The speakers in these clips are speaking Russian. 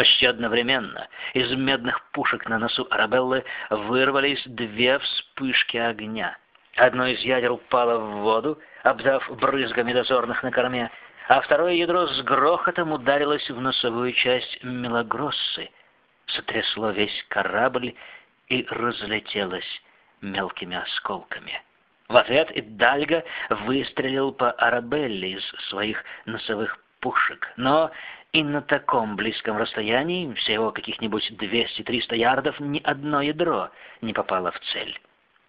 Почти одновременно из медных пушек на носу Арабеллы вырвались две вспышки огня. Одно из ядер упало в воду, обдав брызгами дозорных на корме, а второе ядро с грохотом ударилось в носовую часть Мелагроссы, сотрясло весь корабль и разлетелось мелкими осколками. В ответ Идальго выстрелил по Арабелле из своих носовых пушек, но и на таком близком расстоянии, всего каких-нибудь 200-300 ярдов, ни одно ядро не попало в цель.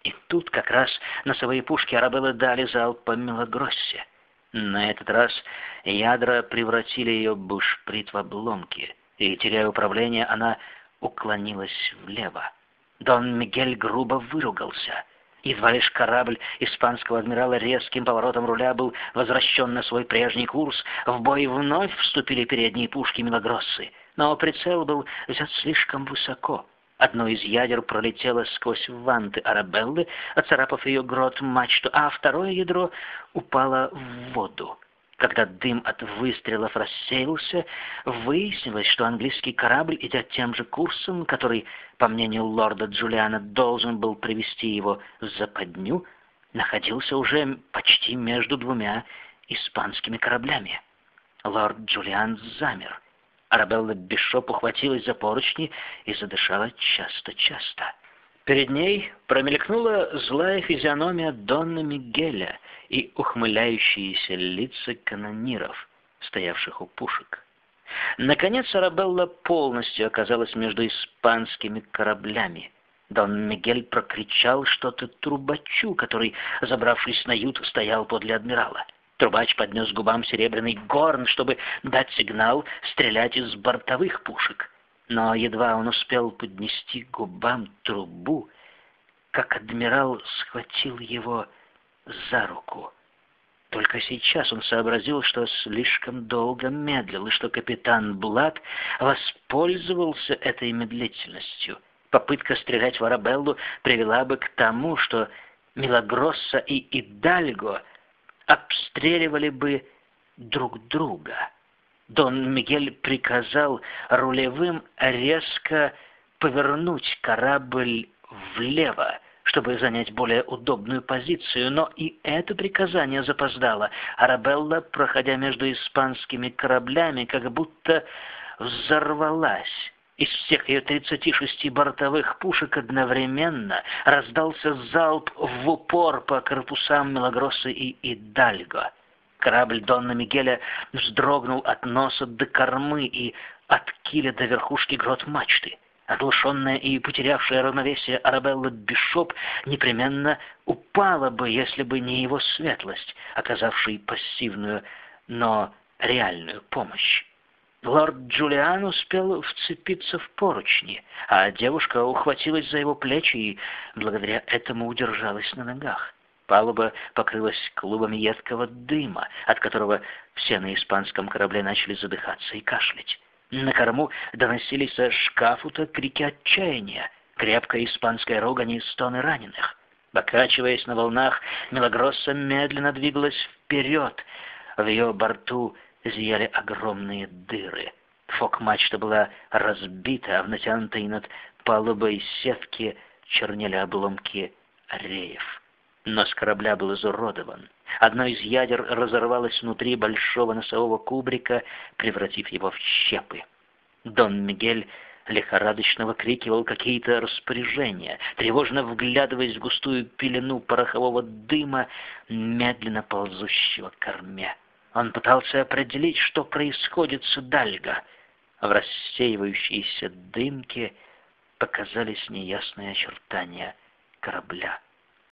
И тут как раз носовые пушки Арабеллы дали залп по Мелагроссе. На этот раз ядра превратили ее бушприт в обломки, и, теряя управление, она уклонилась влево. Дон Мигель грубо выругался. Едва лишь корабль испанского адмирала резким поворотом руля был возвращен на свой прежний курс, в бой вновь вступили передние пушки Мелагроссы, но прицел был взят слишком высоко. Одно из ядер пролетело сквозь ванты Арабеллы, оцарапав ее грот-мачту, а второе ядро упало в воду. Когда дым от выстрелов рассеялся, выяснилось, что английский корабль, идя тем же курсом, который, по мнению лорда Джулиана, должен был привести его в западню, находился уже почти между двумя испанскими кораблями. Лорд Джулиан замер. Арабелла Бишоп ухватилась за поручни и задышала часто-часто. Перед ней промелькнула злая физиономия Донна Мигеля и ухмыляющиеся лица канониров, стоявших у пушек. Наконец Арабелла полностью оказалась между испанскими кораблями. Дон Мигель прокричал что-то трубачу, который, забравшись на ют, стоял подле адмирала. Трубач поднес губам серебряный горн, чтобы дать сигнал стрелять из бортовых пушек. Но едва он успел поднести к губам трубу, как адмирал схватил его за руку. Только сейчас он сообразил, что слишком долго медлил, и что капитан Блад воспользовался этой медлительностью. Попытка стрелять в Арабеллу привела бы к тому, что Милагросса и Идальго обстреливали бы друг друга. Дон Мигель приказал рулевым резко повернуть корабль влево, чтобы занять более удобную позицию, но и это приказание запоздало. Арабелла, проходя между испанскими кораблями, как будто взорвалась. Из всех ее 36 бортовых пушек одновременно раздался залп в упор по корпусам Мелагросы и Идальго. Корабль Донна Мигеля вздрогнул от носа до кормы и от киля до верхушки грот мачты. Оглушенная и потерявшая равновесие Арабелла Бишоп непременно упала бы, если бы не его светлость, оказавший пассивную, но реальную помощь. Лорд Джулиан успел вцепиться в поручни, а девушка ухватилась за его плечи и благодаря этому удержалась на ногах. Палуба покрылась клубами едкого дыма, от которого все на испанском корабле начали задыхаться и кашлять. На корму доносились со шкафута крики отчаяния, крепкая испанская ругань и стоны раненых. Покачиваясь на волнах, Мелагросса медленно двигалась вперед. В ее борту зияли огромные дыры. Фок-мачта была разбита, а в натянутой над палубой сетки чернели обломки реев. Нос корабля был изуродован. Одно из ядер разорвалось внутри большого носового кубрика, превратив его в щепы. Дон Мигель лихорадочно выкрикивал какие-то распоряжения, тревожно вглядываясь в густую пелену порохового дыма, медленно ползущего к корме. Он пытался определить, что происходит с Дальго. В рассеивающейся дымке показались неясные очертания корабля.